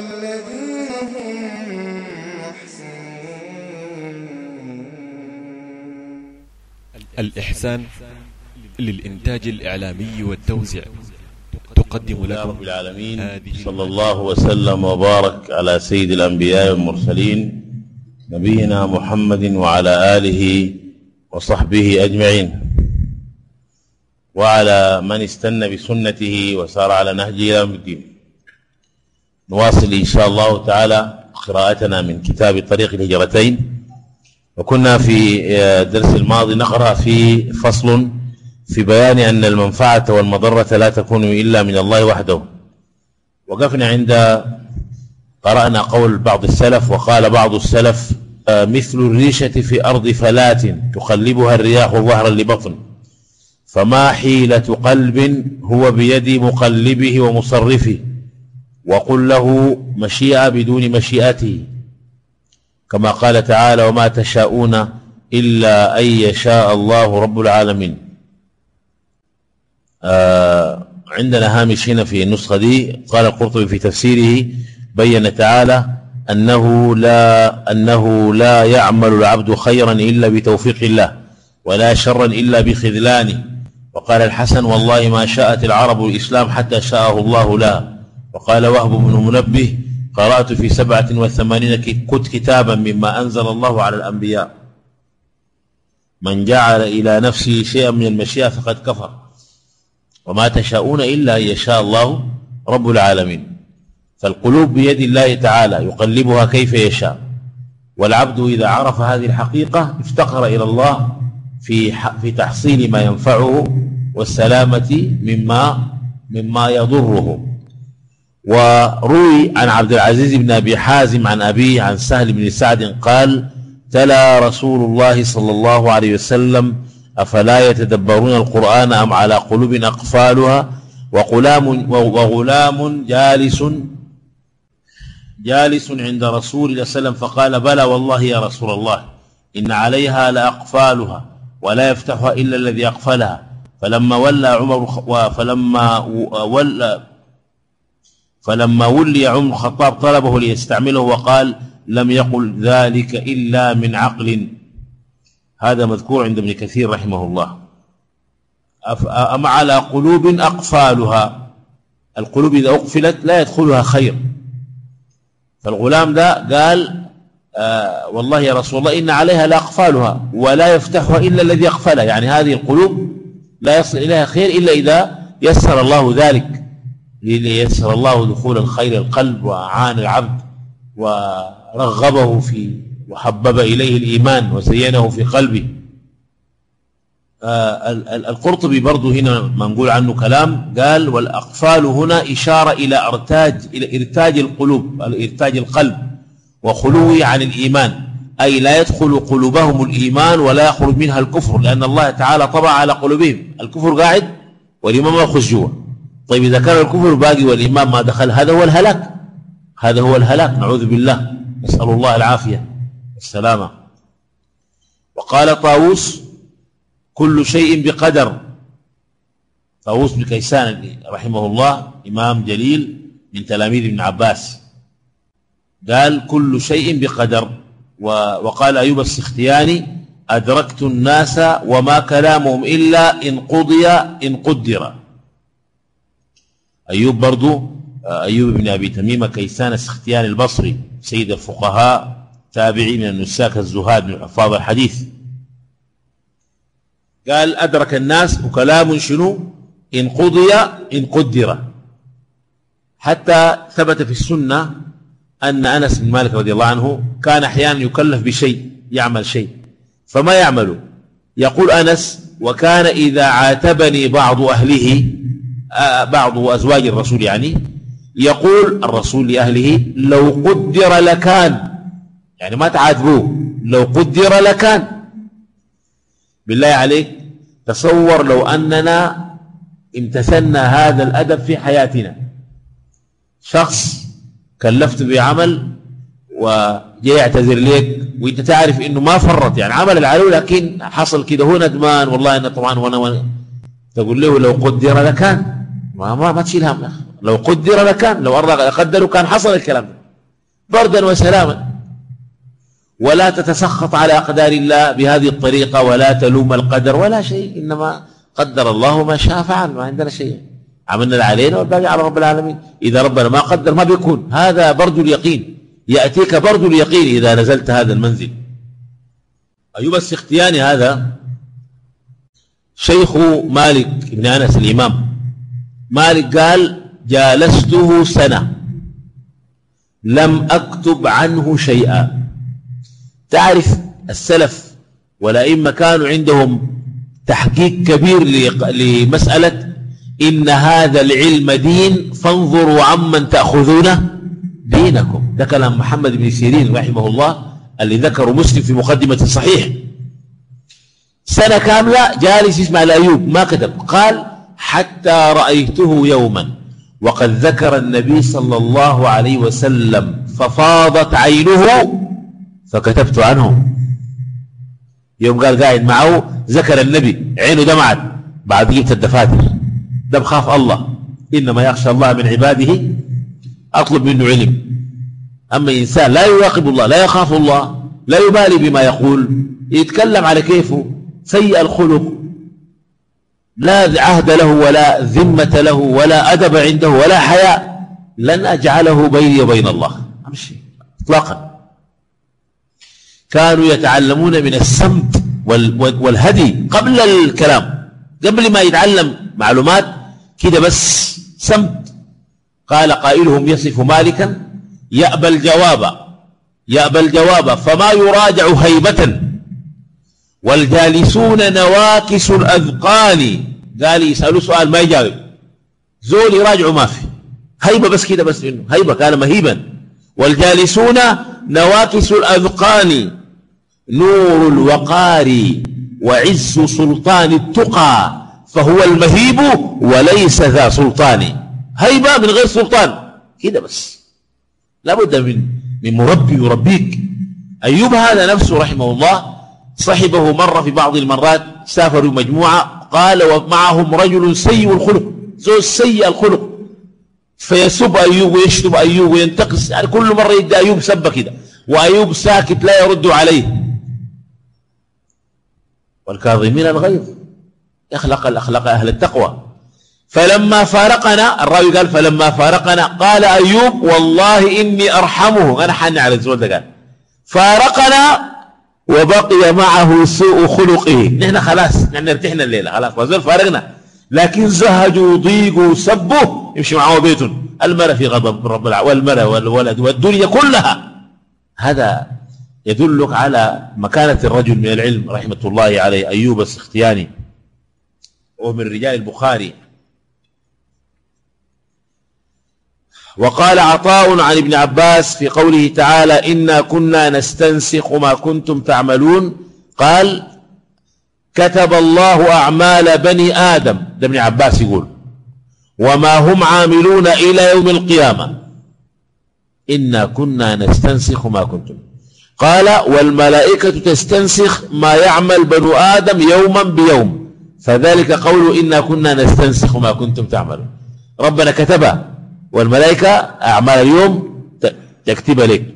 والذين هم محسنون الإحسان للإنتاج الإعلامي والتوزيع. تقدم يا رب لكم العالمين صلى الله وسلم وبارك على سيد الأنبياء والمرسلين نبينا محمد وعلى آله وصحبه أجمعين. وعلى من استنى بسنته وسار على نهجه إلى يوم الدين. نواصل إن شاء الله تعالى قراءتنا من كتاب طريق الهجرتين. وكنا في الدرس الماضي نقرأ في فصل في بيان أن المنفعة والمضرة لا تكون إلا من الله وحده. وقفنا عند قرأنا قول بعض السلف وقال بعض السلف آه، مثل الريشة في أرض فلات تقلبها الرياح ظهرا لبطن فما حيلة قلب هو بيد مقلبه ومصرفه. وقل له مشيئة بدون مشيئته كما قال تعالى وما تشاءون إلا أن يشاء الله رب العالمين. آه عندنا هامش هنا في النسخة دي. قال القرطبي في تفسيره بين تعالى أنه لا أنه لا يعمل العبد خيرا إلا بتوفيق الله ولا شرا إلا بخذلانه. وقال الحسن والله ما شاءت العرب الإسلام حتى شاءه الله لها وقال وهب بن منبه قرأت في سبعة وثمانين كت كتابا مما أنزل الله على الأنبياء. من جعل إلى نفسه شيئا من المشيئة فقد كفر. وما تشاءون إلا أن يشاء الله رب العالمين. فالقلوب بيد الله تعالى يقلبها كيف يشاء. والعبد إذا عرف هذه الحقيقة افتقر إلى الله في في تحصيل ما ينفعه والسلامة مما مما يضره. وروي عن عبد العزيز بن أبي حازم عن أبيه عن سهل بن سعد قال تلا رسول الله صلى الله عليه وسلم أفلا يتدبرون القرآن أم على قلوب أقفالها وغلام, وغلام جالس جالس عند رسول الله صلى الله عليه وسلم فقال بلى والله يا رسول الله إن عليها لأقفالها ولا يفتحها إلا الذي أقفلها فلما ولى عمر فلما ولى فلما ولي عمر الخطاب طلبه ليستعمله وقال لم يقل ذلك إلا من عقل. هذا مذكور عند ابن كثير رحمه الله. أم على قلوب أقفالها؟ القلوب إذا أقفلت لا يدخلها خير. فالغلام ده قال آه والله يا رسول الله إن عليها لأقفالها ولا يفتحها إلا الذي يقفلها يعني هذه القلوب لا يصل إليها خير إلا إذا يسر الله ذلك. ليسر الله دخول الخير القلب وأعان العبد ورغبه في وحبب إليه الإيمان وزينه في قلبه. آه القرطبي برضو هنا ما نقول عنه كلام قال والأقفال هنا إشارة إلى ارتاج إلى إرتاج القلوب إرتاج القلب وخلوه عن الإيمان. أي لا يدخل قلوبهم الإيمان ولا يخرج منها الكفر لأن الله تعالى طبع على قلوبهم. الكفر قاعد والإيمان ما يخش جوا طيب إذا كان الكفر باقي والإيمان ما دخل هذا هو الهلاك. هذا هو الهلاك. نعوذ بالله. نسأل الله العافية. والسلامة وقال طاووس كل شيء بقدر. طاووس بن كيسان رحمه الله إمام جليل من تلاميذ ابن عباس. قال كل شيء بقدر. وقال أيوب السختياني أدركت الناس وما كلامهم إلا إن قضي إن قدر. أيوب برضو أيوب بن أبي تميمة كيسان السختياني البصري سيد الفقهاء تابعي من النساك الزهاد من حفاظ الحديث. قال أدرك الناس وكلام شنو؟ إن قضي إن قدر. حتى ثبت في السنة أن أنس بن مالك رضي الله عنه كان أحيانا يكلف بشيء يعمل شيء. فما يعمل؟ يقول أنس وكان إذا عاتبني بعض أهله بعض أزواج الرسول يعني يقول الرسول لأهله لو قدر لكان يعني ما تعاتبوه لو قدر لكان. بالله عليك تصور لو أننا امتثلنا هذا الأدب في حياتنا. شخص كلفت بعمل وجاي يعتذر لك وأنت تعرف إنه ما فرط يعني عمل العلو لكن حصل كده هو ندمان والله أنا طبعا وأنا, وأنا تقول له لو قدر لكان. ما ما, ما تشيل هم. لو قدر لكان لو قدروا كان حصل الكلام ده. بردا وسلاما. ولا تتسخط على أقدار الله بهذه الطريقة ولا تلوم القدر ولا شيء. إنما قدر الله ما شاء فعل ما عندنا شيء. عملنا اللي علينا والباقي على رب العالمين. إذا ربنا ما قدر ما بيكون. هذا برد اليقين. يأتيك برد اليقين إذا نزلت هذا المنزل. أيوب السختياني هذا شيخ مالك بن أنس الإمام. مالك قال جالسته سنة. لم أكتب عنه شيئا. تعرف السلف والأئمة كانوا عندهم تحقيق كبير لمسألة إن هذا العلم دين فانظروا عمن تأخذونه دينكم. ده كلام محمد بن سيرين رحمه الله اللي ذكره مسلم في مقدمة الصحيح سنة كاملة جالس يسمع الأيوب ما كتب. قال حتى رأيته يوما. وقد ذكر النبي صلى الله عليه وسلم ففاضت عينه فكتبت عنه. يوم قال قاعد معه ذكر النبي عينه دمعت. بعد جبت الدفاتر. ده بخاف الله. إنما يخشى الله من عباده أطلب منه علم. أما إنسان لا يراقب الله لا يخاف الله لا يبالي بما يقول. يتكلم على كيفه. سيء الخلق. لا عهد له ولا ذمة له ولا أدب عنده ولا حياء لن أجعله بيني وبين الله. أمشي إطلاقا. كانوا يتعلمون من السمت والهدي قبل الكلام. قبل ما يتعلم معلومات كده بس سمت. قال قائلهم يصف مالكا يأبى الجواب. يأبى الجواب. فما يراجع هيبة. والجالسون نواكس الأذقان. قال يسألوا سؤال ما يجاوب. زول يراجعوا ما في. هيبة بس كده بس منه هيبة كان مهيبا والجالسون نواكس الأذقان. نور الوقار وعز سلطان التقى. فهو المهيب وليس ذا سلطان. هيبة من غير سلطان. كده بس. لابد من من مربي يربيك. أيوب هذا نفسه رحمه الله صحبه مرة في بعض المرات سافروا مجموعة. قال ومعهم رجل سيء الخلق. زوج سيء الخلق. فيسب أيوب ويشتم أيوب وينتقص. يعني كل مرة يدي أيوب سبة كده. وأيوب ساكت لا يرد عليه. والكاظمين الغيظ. يخلق الأخلاق أهل التقوى. فلما فارقنا الراوي قال فلما فارقنا قال أيوب والله إني أرحمه. أنا حاني على الزول ده قال. فارقنا وبقي معه سوء خلقه. نحن خلاص نحن ارتحنا الليلة خلاص وزول فارقنا. لكن زهجوا ضيقوا سبوا يمشي معه بيت. المرأة في غضب رب العالمين والمرأة والولد والدنيا كلها. هذا يدلك على مكانة الرجل من العلم رحمة الله عليه أيوب السختياني. ومن رجال البخاري. وقال عطاء عن ابن عباس في قوله تعالى إنا كنا نستنسخ ما كنتم تعملون. قال كتب الله أعمال بني آدم. ده ابن عباس يقول. وما هم عاملون إلى يوم القيامة. إنا كنا نستنسخ ما كنتم. قال والملائكة تستنسخ ما يعمل بنو آدم يوما بيوم. فذلك قول إنا كنا نستنسخ ما كنتم تعملون. ربنا كتبها والملائكة أعمال اليوم تكتب لك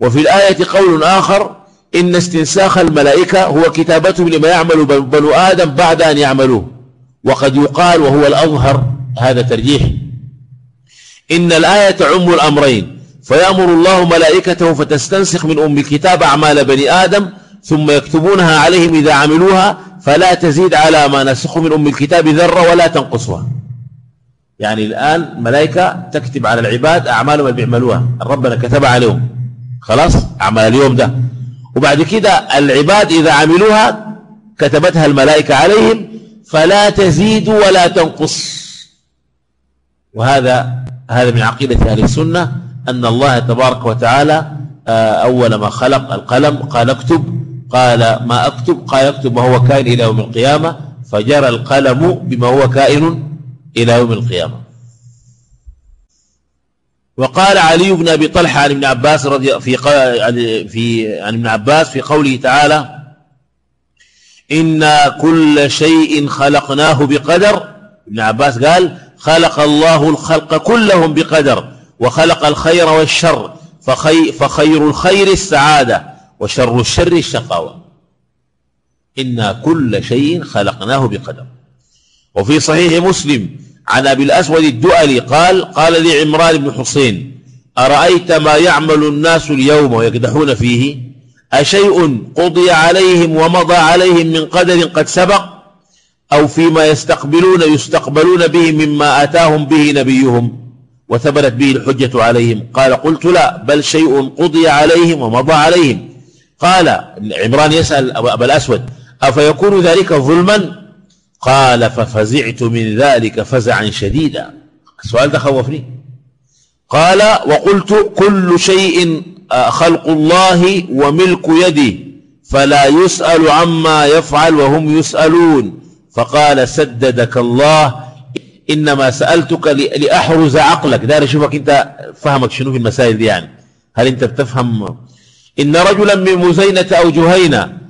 وفي الآية قول آخر إن استنساخ الملائكة هو كتابتهم لما يعمل بنو آدم بعد أن يعملوه. وقد يقال وهو الأظهر هذا ترجيح. إن الآية تعم الأمرين فيأمر الله ملائكته فتستنسخ من أم الكتاب أعمال بني آدم ثم يكتبونها عليهم إذا عملوها فلا تزيد على ما نسخ من أم الكتاب ذرة ولا تنقصها. يعني الآن ملائكة تكتب على العباد أعمالهم اللي بيعملوها. ربنا كتب عليهم. خلاص؟ أعمال اليوم ده. وبعد كده العباد إذا عملوها كتبتها الملائكة عليهم فلا تزيد ولا تنقص. وهذا هذا من عقيدة أهل السنة أن الله تبارك وتعالى آه، أول ما خلق القلم قال اكتب قال ما أكتب قال اكتب ما هو كائن إلى يوم القيامة فجرى القلم بما هو كائن إلى يوم القيامة. وقال علي بن أبي طلحة عن ابن عباس رضي في في عن ابن عباس في قوله تعالى إنا كل شيء خلقناه بقدر. ابن عباس قال خلق الله الخلق كلهم بقدر وخلق الخير والشر فخي فخير الخير السعادة وشر الشر الشقاوة. إنا كل شيء خلقناه بقدر. وفي صحيح مسلم عن أبي الأسود الدؤلي قال قال لي عمران بن حسين أرأيت ما يعمل الناس اليوم ويقدحون فيه؟ أشيء قضي عليهم ومضى عليهم من قدر قد سبق؟ أو فيما يستقبلون يستقبلون به مما أتاهم به نبيهم وثبتت به الحجة عليهم؟ قال قلت لا بل شيء قضي عليهم ومضى عليهم. قال عمران يسأل أبا الأسود أفيكون ذلك ظلما؟ قال ففزعت من ذلك فزعا شديدا. السؤال ده خوفني قال وقلت كل شيء آه، خلق الله وملك يدي فلا يسأل عما يفعل وهم يسألون. فقال سددك الله إنما سألتك لأحرز عقلك. دار أشوفك أنت فهمك شنو في المسائل دي يعني. هل أنت بتفهم؟ إن رجلا من مزينة أو جهينة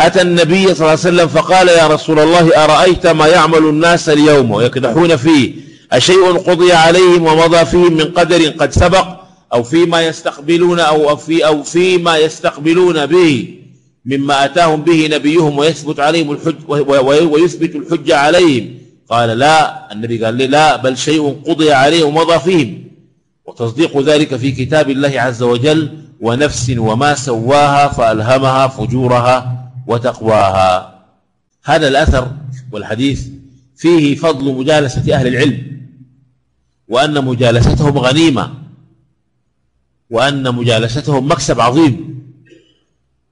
أتى النبي صلى الله عليه وسلم فقال يا رسول الله أرأيت ما يعمل الناس اليوم؟ ويكدحون فيه. أشيء قضي عليهم ومضى فيهم من قدر قد سبق أو فيما يستقبلون أو في أو فيما يستقبلون به مما أتاهم به نبيهم ويثبت عليهم الحج ويثبت الحجة عليهم. قال لا. النبي قال لي لا بل شيء قضي عليهم ومضى فيهم. وتصديق ذلك في كتاب الله عز وجل ونفس وما سواها فألهمها فجورها. وتقواها. هذا الأثر والحديث فيه فضل مجالسة أهل العلم وأن مجالستهم غنيمة وأن مجالستهم مكسب عظيم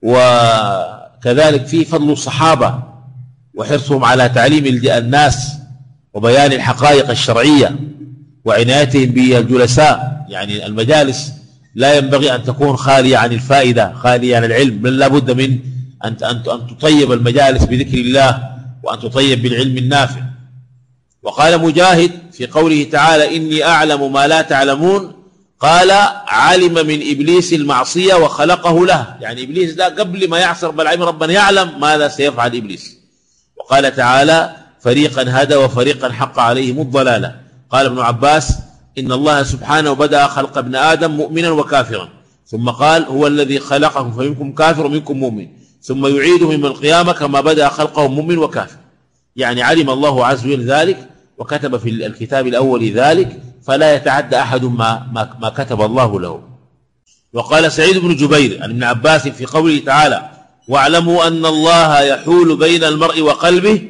وكذلك فيه فضل الصحابة وحرصهم على تعليم الناس وبيان الحقائق الشرعية وعنايتهم بالجلساء. يعني المجالس لا ينبغي أن تكون خالية عن الفائدة خالية عن العلم بل لا بد من أن أن تطيب المجالس بذكر الله وأن تطيب بالعلم النافع. وقال مجاهد في قوله تعالى إني أعلم ما لا تعلمون قال علم من إبليس المعصية وخلقه له. يعني إبليس ده قبل ما يعصر بالعلم ربنا يعلم ماذا سيفعل إبليس. وقال تعالى فريقا هدى وفريقا حق عليهم الضلالة. قال ابن عباس إن الله سبحانه بدأ خلق ابن آدم مؤمنا وكافرا. ثم قال هو الذي خلقكم فمنكم كافر ومنكم مؤمن. ثم يعيدهم يوم القيامة كما بدأ خلقهم مؤمن وكافر. يعني علم الله عز وجل ذلك وكتب في الكتاب الأول ذلك فلا يتعدى أحد ما, ما, كتب الله له. وقال سعيد بن جبير عن ابن عباس في قوله تعالى واعلموا أن الله يحول بين المرء وقلبه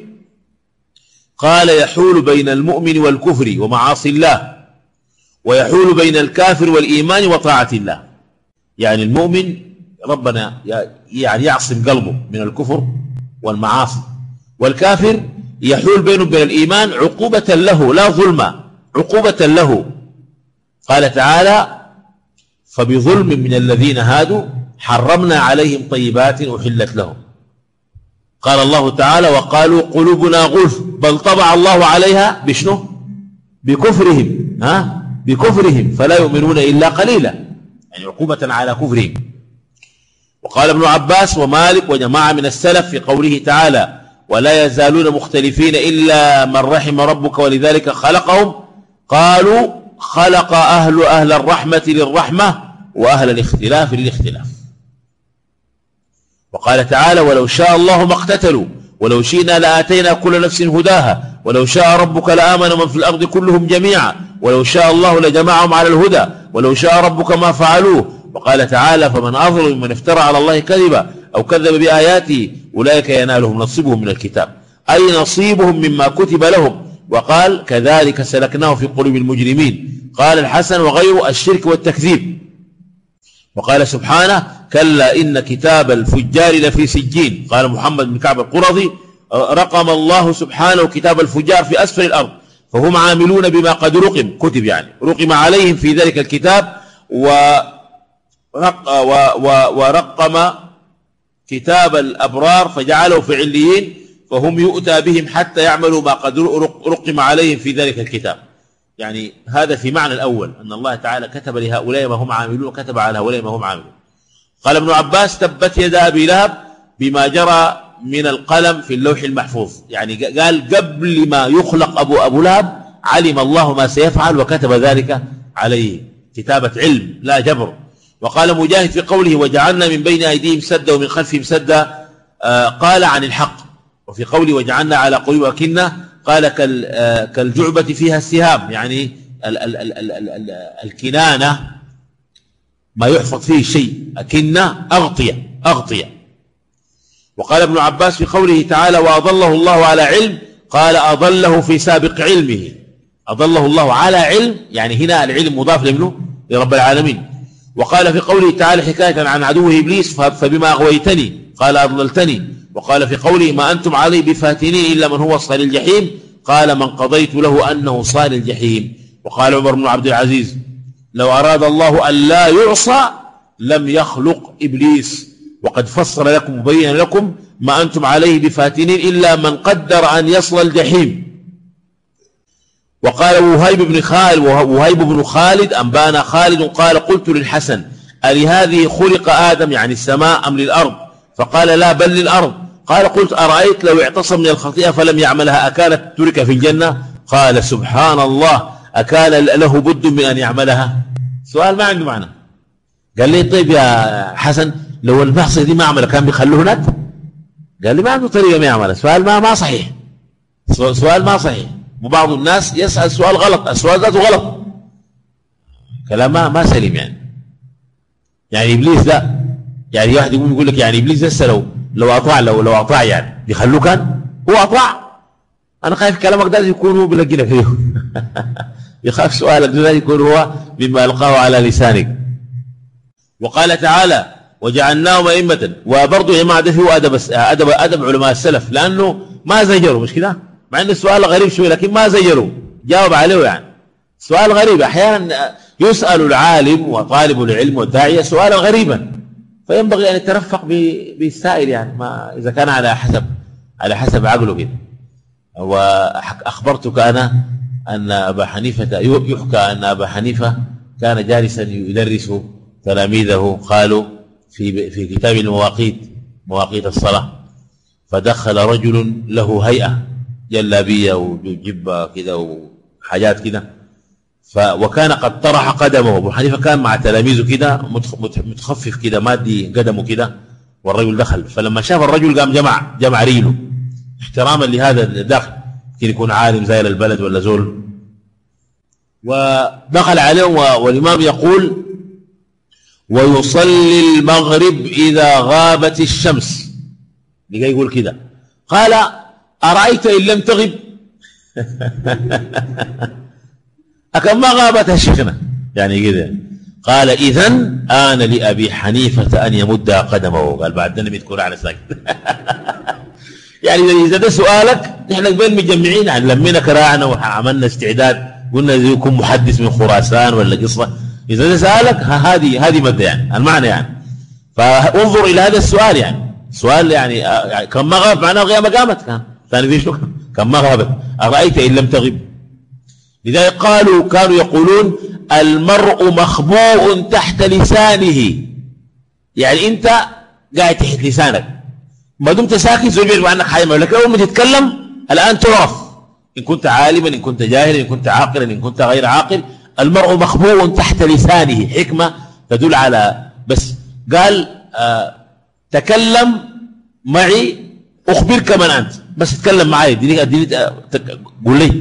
قال يحول بين المؤمن والكفر ومعاصي الله ويحول بين الكافر والإيمان وطاعة الله يعني المؤمن ربنا يعني يعصم قلبه من الكفر والمعاصي. والكافر يحول بينه وبين الإيمان عقوبة له لا ظلما عقوبة له. قال تعالى فبظلم من الذين هادوا حرمنا عليهم طيبات أحلت لهم. قال الله تعالى وقالوا قلوبنا غلف بل طبع الله عليها بشنو؟ بكفرهم ها؟ بكفرهم فلا يؤمنون إلا قليلا. يعني عقوبة على كفرهم. وقال ابن عباس ومالك وجماعة من السلف في قوله تعالى ولا يزالون مختلفين إلا من رحم ربك ولذلك خلقهم قالوا خلق أهل أهل الرحمة للرحمة وأهل الاختلاف للاختلاف. وقال تعالى ولو شاء الله ما اقتتلوا ولو شئنا لآتينا كل نفس هداها ولو شاء ربك لآمن من في الأرض كلهم جميعا ولو شاء الله لجمعهم على الهدى ولو شاء ربك ما فعلوه وقال تعالى فمن أظلم من افترى على الله كذبا أو كذب بآياته أولئك ينالهم نصيبهم من الكتاب. أي نصيبهم مما كتب لهم. وقال كذلك سلكناه في قلوب المجرمين. قال الحسن وغيره الشرك والتكذيب. وقال سبحانه كلا إن كتاب الفجار لفي سجين. قال محمد بن كعب القرظي رقم الله سبحانه كتاب الفجار في أسفل الأرض. فهم عاملون بما قد رقم كتب يعني. رقم عليهم في ذلك الكتاب ورق ورقم كتاب الأبرار فجعله في عليين فهم يؤتى بهم حتى يعملوا ما قد رقم عليهم في ذلك الكتاب. يعني هذا في معنى الأول أن الله تعالى كتب لهؤلاء ما هم عاملون وكتب على هؤلاء ما هم عاملون. قال ابن عباس تبت يد أبي لهب بما جرى من القلم في اللوح المحفوظ. يعني قال قبل ما يخلق أبو أبو لهب علم الله ما سيفعل وكتب ذلك عليه. كتابة علم لا جبر. وقال مجاهد في قوله وجعلنا من بين أيديهم سدا ومن خلفهم سدا آه، قال عن الحق. وفي قوله وجعلنا على قلوب أكنة قال آه، كالجعبة فيها السهام يعني ال ال ال ال ال ال الكنانة ما يحفظ فيه شيء أكنة أغطية أغطية. وقال ابن عباس في قوله تعالى وأضله الله على علم قال أضله في سابق علمه. أضله الله على علم يعني هنا العلم مضاف لمنه؟ لرب العالمين. وقال في قوله تعالى حكاية عن عدوه إبليس فبما أغويتني. قال أضللتني. وقال في قوله ما أنتم علي بفاتنين إلا من هو صال الجحيم. قال من قضيت له أنه صال الجحيم. وقال عمر بن عبد العزيز لو أراد الله أن لا يعصى لم يخلق إبليس. وقد فسر لكم وبين لكم ما أنتم عليه بفاتنين إلا من قدر أن يصل الجحيم. وقال وهيب بن خالد وهيب بن خالد أنبانا خالد قال قلت للحسن ألهذه خلق آدم يعني السماء أم للأرض؟ فقال لا بل للأرض. قال قلت أرأيت لو اعتصم من الخطيئة فلم يعملها أكانت ترك في الجنة؟ قال سبحان الله أكان له بد من أن يعملها. سؤال ما عنده معنى. قال لي طيب يا حسن لو المعصية دي ما عملها كان بيخلوه هناك؟ قال لي ما عنده طريقة ما يعملها. سؤال ما ما صحيح. سؤال ما صحيح. وبعض الناس يسأل سؤال غلط السؤال ذاته غلط. كلام ما, ما سليم يعني. يعني إبليس ده يعني واحد يقول لك يعني إبليس لسه لو لو أطاع لو لو أطاع يعني بيخلوه كان؟ هو أطاع. أنا خايف كلامك ده يكون هو بيلقينا فيه يخاف سؤالك ده يكون هو مما ألقاه على لسانك. وقال تعالى وجعلناهم أئمة. وبرضه يا جماعة ده هو أدب أدب أدب علماء السلف لأنه ما زجروا مش كده؟ مع ان السؤال غريب شوي لكن ما زيروا جاوب عليه يعني. سؤال غريب. أحيانا يسأل العالم وطالب العلم والداعيه سؤالا غريبا. فينبغي أن يترفق بالسائل يعني ما إذا كان على حسب على حسب عقله كده. وأخبرتك أنا أن أبا حنيفة يحكى أن أبا حنيفة كان جالسا يدرس تلاميذه قالوا في في كتاب المواقيت مواقيت الصلاة. فدخل رجل له هيئة. جلابيه وجبه كده وحاجات كده. ف وكان قد طرح قدمه. أبو حنيفة كان مع تلاميذه كده متخفف كده مادي قدمه كده والرجل دخل. فلما شاف الرجل قام جمع جمع ريله. احتراما لهذا الداخل يمكن يكون عالم زي البلد ولا زول. ودخل عليهم والإمام يقول ويصلي المغرب إذا غابت الشمس. لقى يقول كده. قال أرأيت إن لم تغب؟ أكم ما غابت شيخنا يعني كده قال إذا آن لأبي حنيفة أن يمد قدمه. قال بعد ذلك تكون على ساكت يعني إذا ده سؤالك نحن قبل مجمعين لمينا كراعنا وعملنا استعداد. قلنا يكون محدث من خراسان ولا قصة. إذا ده سألك هذه هذه مادة يعني المعنى يعني. فانظر إلى هذا السؤال يعني. سؤال يعني, يعني كم ما غاب معناه غياب قامت كان ثاني ذي شنو كم ما غابت أرأيت إن لم تغب؟ لذلك قالوا كانوا يقولون المرء مخبوء تحت لسانه. يعني أنت قاعد تحت لسانك. ما دمت ساكت زول بيعرف عنك حاجة لكن أول ما تتكلم الآن تعرف إن كنت عالما إن كنت جاهلا إن كنت عاقلا إن كنت غير عاقل المرء مخبوء تحت لسانه. حكمة تدل على بس. قال آه تكلم معي أخبرك من أنت. بس تكلم معي اديني اديني قول لي.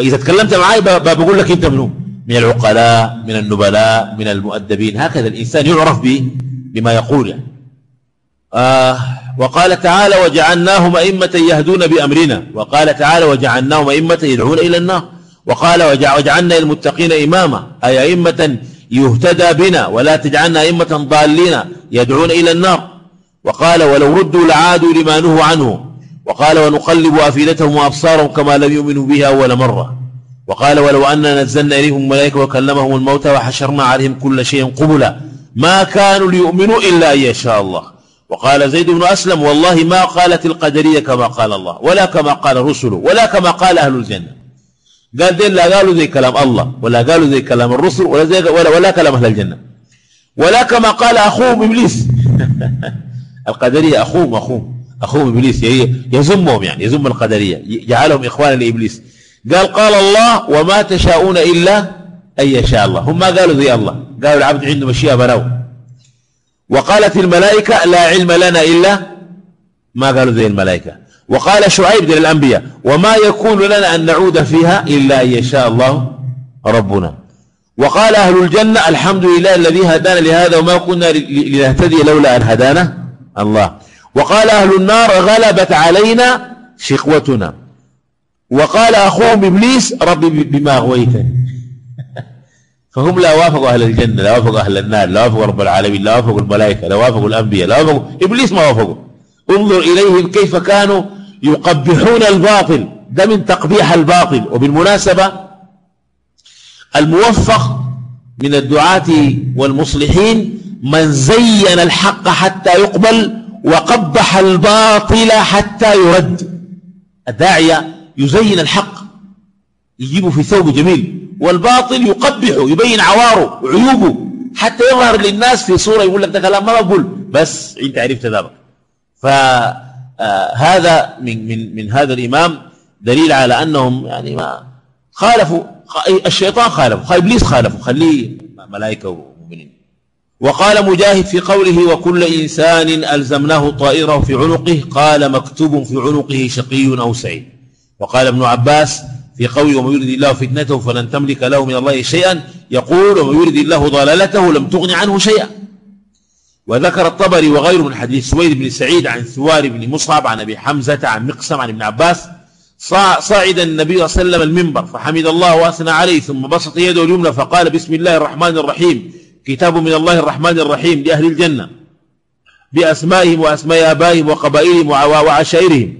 إذا تكلمت معي بقول لك أنت منو من العقلاء من النبلاء من المؤدبين. هكذا الإنسان يعرف بما يقول يعني. آه وقال تعالى وجعلناهم أئمة يهدون بأمرنا. وقال تعالى وجعلناهم أئمة يدعون إلى النار. وقال وجعلنا المتقين إماما. أي أئمة يهتدى بنا ولا تجعلنا أئمة ضالين يدعون إلى النار. وقال ولو ردوا لعادوا لما نهوا عنه. وقال ونقلب أفئدتهم وأبصارهم كما لم يؤمنوا بها أول مرة. وقال ولو أننا نزلنا إليهم الملائكة وكلمهم الموتى وحشرنا عليهم كل شيء قبلا ما كانوا ليؤمنوا إلا أن يشاء الله. وقال زيد بن أسلم والله ما قالت القدرية كما قال الله ولا كما قال رسله ولا كما قال أهل الجنة. قال دين لا قالوا زي كلام الله ولا قالوا زي كلام الرسل ولا, زي ولا, ولا كلام أهل الجنة. ولا كما قال أخوهم إبليس. القدرية أخوهم أخوهم. أخوهم إبليس يزمهم يعني يزم القدرية جعلهم إخوانا لإبليس. قال قال الله وما تشاءون إلا أن يشاء الله. هم ما قالوا زي الله قالوا العبد عنده مشيئة بنو وقالت الملائكة لا علم لنا إلا ما قالوا زي الملائكة. وقال شعيب للأنبياء وما يكون لنا أن نعود فيها إلا أن يشاء الله ربنا. وقال أهل الجنة الحمد لله الذي هدانا لهذا وما كنا لنهتدي لولا أن هدانا الله. وقال أهل النار غلبت علينا شقوتنا. وقال أخوهم إبليس ربي بما أغويتني. فهم لا وافقوا أهل الجنة لا وافقوا أهل النار لا وافقوا رب العالمين لا وافقوا الملائكة لا وافقوا الأنبياء لا وافقوا إبليس ما وافقوا. انظر إليهم كيف كانوا يقبحون الباطل. ده من تقبيح الباطل. وبالمناسبة الموفق من الدعاة والمصلحين من زين الحق حتى يقبل وقبح الباطل حتى يرد. الداعية يزين الحق يجيبه في ثوب جميل والباطل يقبحه يبين عواره وعيوبه حتى يظهر للناس في صورة يقول لك ده كلام ما بقول بس انت عرفت ذلك. فهذا من من من هذا الإمام دليل على أنهم يعني ما خالفوا الشيطان خالفوا إبليس خالفوا خليه ملائكة ومؤمنين. وقال مجاهد في قوله وكل إنسان ألزمناه طائره في عنقه قال مكتوب في عنقه شقي أو سعيد. وقال ابن عباس في قوله ومن يريد الله فتنته فلن تملك له من الله شيئا يقول ومن يريد الله ضلالته لم تغن عنه شيئا. وذكر الطبري وغيره من حديث سويد بن سعيد عن ثوار بن مصعب عن أبي حمزة عن مقسم عن ابن عباس صعد النبي صلى الله عليه وسلم المنبر فحمد الله وأثنى عليه ثم بسط يده اليمنى فقال بسم الله الرحمن الرحيم. كتاب من الله الرحمن الرحيم لأهل الجنة بأسمائهم وأسماء آبائهم وقبائلهم وعشائرهم.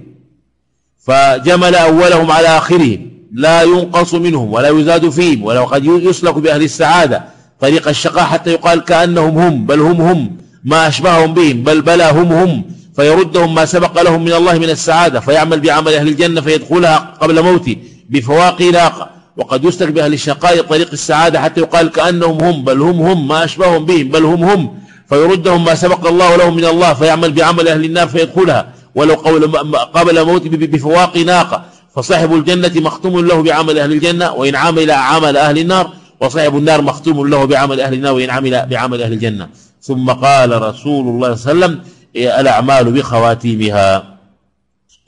فجمل أولهم على آخرهم. لا ينقص منهم ولا يزاد فيهم ولا قد يسلك بأهل السعادة. طريق الشقاء حتى يقال كأنهم هم بل هم هم. ما أشبههم بهم بل بلا هم هم. فيردهم ما سبق لهم من الله من السعادة. فيعمل بعمل أهل الجنة فيدخلها قبل موته. بفواق لاقة وقد يسلك بأهل الشقاء طريق السعادة حتى يقال كأنهم هم بل هم هم ما أشبههم بهم بل هم هم. فيردهم ما سبق الله لهم من الله فيعمل بعمل أهل النار فيدخلها. ولو قبل موته بفواق ناقة. فصاحب الجنة مختوم له بعمل أهل الجنة وإن عمل عمل أهل النار وصاحب النار مختوم له بعمل أهل النار وإن عمل بعمل أهل الجنة. ثم قال رسول الله صلى الله عليه وسلم الأعمال بخواتيمها.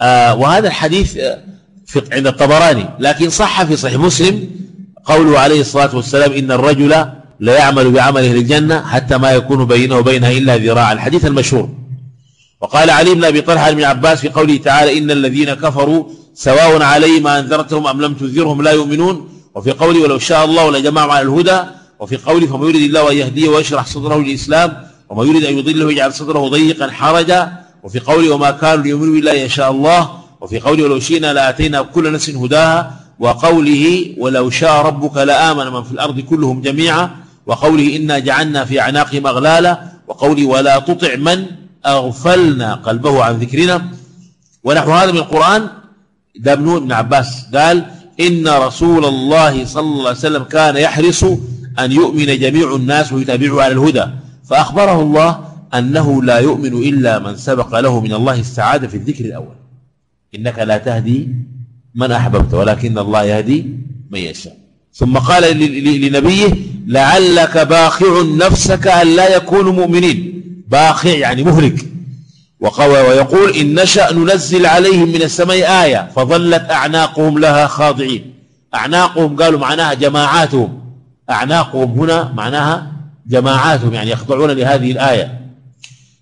آه وهذا الحديث آه، في عند الطبراني. لكن صح في صحيح مسلم قوله عليه الصلاة والسلام إن الرجل لا يعمل بعمل أهل الجنة حتى ما يكون بينه وبينها إلا ذراع الحديث المشهور. وقال علي بن أبي طلحة بن عباس في قوله تعالى إن الذين كفروا سواء عليهم أنذرتهم أم لم تنذرهم لا يؤمنون. وفي قوله ولو شاء الله لجمعهم على الهدى. وفي قوله فما يريد الله أن يهديه ويشرح صدره للإسلام. وما يريد أن يضله يجعل صدره ضيقا حرجا. وفي قوله وما كانوا ليؤمنوا إلا إن شاء الله. وفي قوله ولو شئنا لآتينا كل نفس هداها وقوله ولو شاء ربك لآمن من في الأرض كلهم جميعا وقوله إنا جعلنا في أعناقهم أغلالا وقوله ولا تطع من أغفلنا قلبه عن ذكرنا ونحو هذا من القرآن ده ابن عباس قال إن رسول الله صلى الله عليه وسلم كان يحرص أن يؤمن جميع الناس ويتابعه على الهدى فأخبره الله أنه لا يؤمن إلا من سبق له من الله السعادة في الذكر الأول إنك لا تهدي من أحببت ولكن الله يهدي من يشاء. ثم قال لنبيه لعلك باخع نفسك أن لا يكونوا مؤمنين. باخع يعني مهلك. ويقول إن نشأ ننزل عليهم من السماء آية فظلت أعناقهم لها خاضعين. أعناقهم قالوا معناها جماعاتهم. أعناقهم هنا معناها جماعاتهم يعني يخضعون لهذه الآية.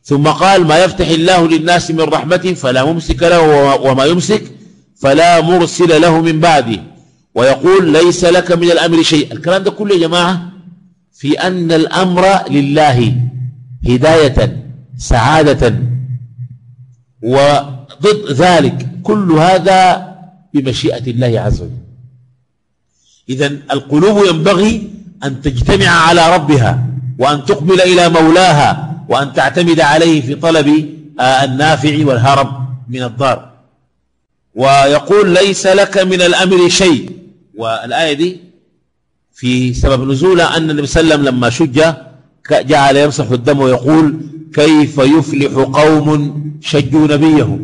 ثم قال ما يفتح الله للناس من رحمة فلا ممسك له وما يمسك فلا مرسل له من بعده. ويقول ليس لك من الأمر شيء. الكلام ده كله يا جماعة في أن الأمر لله هداية سعادة وضد ذلك. كل هذا بمشيئة الله عز وجل. إذا القلوب ينبغي أن تجتمع على ربها وأن تقبل إلى مولاها. وأن تعتمد عليه في طلب آه، النافع والهرب من الضار. ويقول ليس لك من الأمر شيء. والآية دي في سبب نزولها أن النبي صلى الله عليه وسلم لما شج جعل يمسح الدم ويقول كيف يفلح قوم شجوا نبيه؟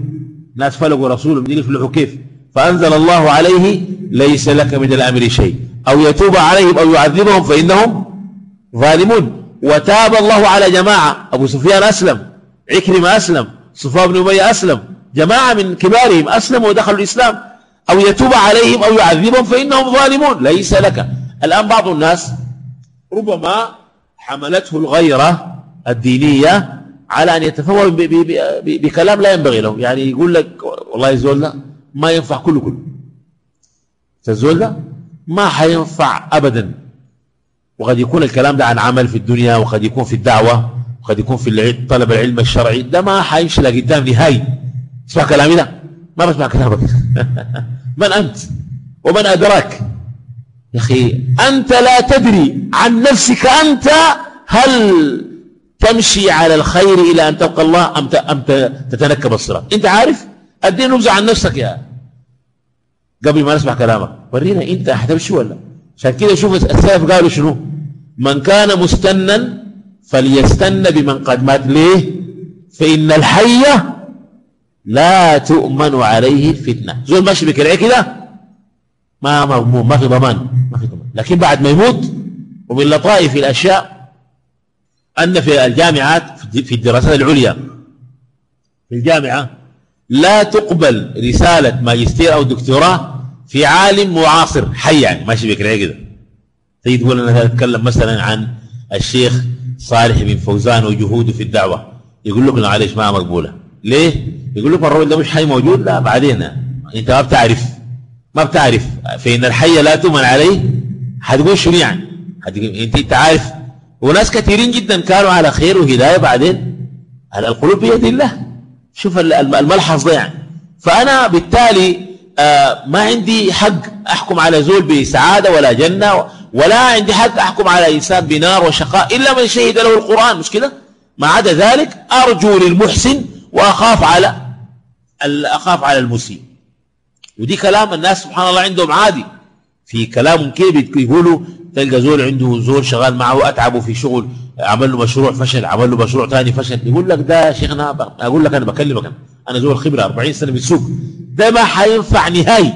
ناس فلقوا رسولهم يفلحوا كيف؟ فأنزل الله عليه ليس لك من الأمر شيء. أو يتوب عليهم أو يعذبهم فإنهم ظالمون. وتاب الله على جماعة. أبو سفيان أسلم عكرمة أسلم صفوان بن أمية أسلم. جماعة من كبارهم أسلموا ودخلوا الإسلام. أو يتوب عليهم أو يعذبهم فإنهم ظالمون. ليس لك. الآن بعض الناس ربما حملته الغيرة الدينية على أن يتفوه بكلام لا ينبغي له. يعني يقول لك والله ده ما ينفع كله كله ده ما حينفع أبدا. وقد يكون الكلام ده عن عمل في الدنيا وقد يكون في الدعوة وقد يكون في طلب العلم الشرعي. ده ما حيمشي لقدام نهائي. اسمع كلامي ده. ما بسمع كلامك. من أنت؟ ومن أدراك؟ يا أخي أنت لا تدري عن نفسك أنت هل تمشي على الخير إلى أن تلقى الله أم أم تتنكب الصراط. أنت عارف؟ الدين نبذة عن نفسك يا. قبل ما نسمع كلامك ورينا أنت حتمشي ولا عشان كده شوف السلف قالوا شنو؟ من كان مستنا فليستن بمن قد مات. ليه؟ فإن الحي لا تؤمن عليه فتنة. زول ماشي بكرعي كده ما مضمون ما في ضمان ما في ضمان. لكن بعد ما يموت ومن لطائف الأشياء أن في الجامعات في الدراسات العليا في الجامعة لا تقبل رسالة ماجستير أو دكتوراه في عالم معاصر حي يعني ماشي بكرة كده. تيجي تقول أنا أتكلم مثلا عن الشيخ صالح بن فوزان وجهوده في الدعوة. يقول لك معلش ما مقبولة. ليه؟ يقول لك الرجل ده مش حي موجود؟ لا بعدين. أنت ما بتعرف. ما بتعرف. فإن الحي لا تؤمن عليه حتقول شنو يعني؟ انت أنت عارف وناس كثيرين جدا كانوا على خير وهداية بعدين. القلوب بيد الله. شوف الملحظ ده يعني. فأنا بالتالي آه، ما عندي حق أحكم على زول بسعادة ولا جنة ولا عندي حق أحكم على إنسان بنار وشقاء إلا من شهد له القرآن مش كده؟ ما عدا ذلك أرجو للمحسن وأخاف على أخاف على المسيء. ودي كلام الناس سبحان الله عندهم عادي. في كلام كيف يقولوا تلقى زول عنده زول شغال معه أتعبه في شغل عمل له مشروع فشل عمل له مشروع ثاني فشل يقول لك ده شيخنا أقول لك أنا بكلمك أنا. زول خبرة 40 سنة بالسوق. ده ما حينفع نهائي.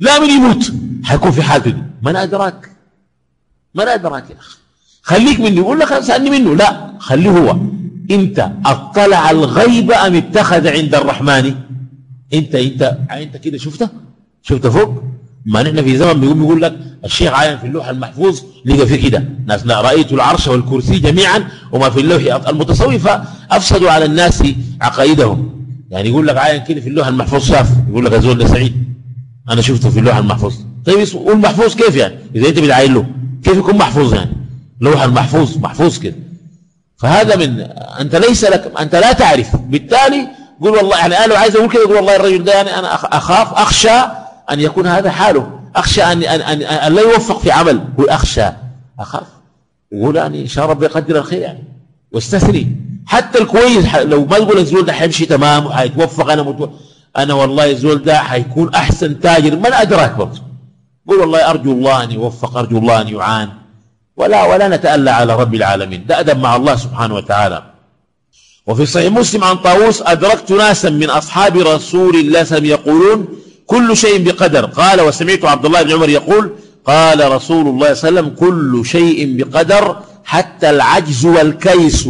لا من يموت. حيكون في حالته دي من أدراك؟ من أدراك يا أخي؟ خليك مني. يقول لك سألني منه. لا خليه هو. أنت أطلع الغيب أم اتخذ عند الرحمن؟ أنت أنت أنت كده شفته؟ شفته فوق؟ ما نحن في زمن بيقول بيقول لك الشيخ عاين في اللوح المحفوظ لقى فيه كده. ناس رأيت العرش والكرسي جميعا وما في اللوح المتصوفة أفسدوا على الناس عقائدهم يعني يقول لك عاين كده في اللوح المحفوظ شاف يقول لك أزول سعيد. أنا شفته في اللوح المحفوظ. طيب قول محفوظ كيف يعني؟ إذا أنت بتعاين له كيف يكون محفوظ يعني؟ لوح المحفوظ محفوظ كده. فهذا من أنت ليس لك أنت لا تعرف. بالتالي قول والله يعني لو عايز أقول كده أقول والله الرجل ده يعني أنا أخاف أخشى أن يكون هذا حاله. أخشى أن, أن, أن, أن لا يوفق في عمل. قول أخشى أخاف. وقول يعني إن شاء الله يقدر الخير يعني. واستثني. حتى الكويس لو ما تقول الزول ده حيمشي تمام وحيتوفق أنا متو... أنا والله الزول ده حيكون أحسن تاجر. من أدراك برضه؟ قول والله أرجو الله أن يوفق أرجو الله أن يعان. ولا ولا نتألى على رب العالمين. ده أدب مع الله سبحانه وتعالى. وفي صحيح مسلم عن طاووس أدركت ناسا من أصحاب رسول الله صلى يقولون كل شيء بقدر. قال وسمعت عبد الله بن عمر يقول قال رسول الله صلى الله عليه وسلم كل شيء بقدر. حتى العجز والكيس.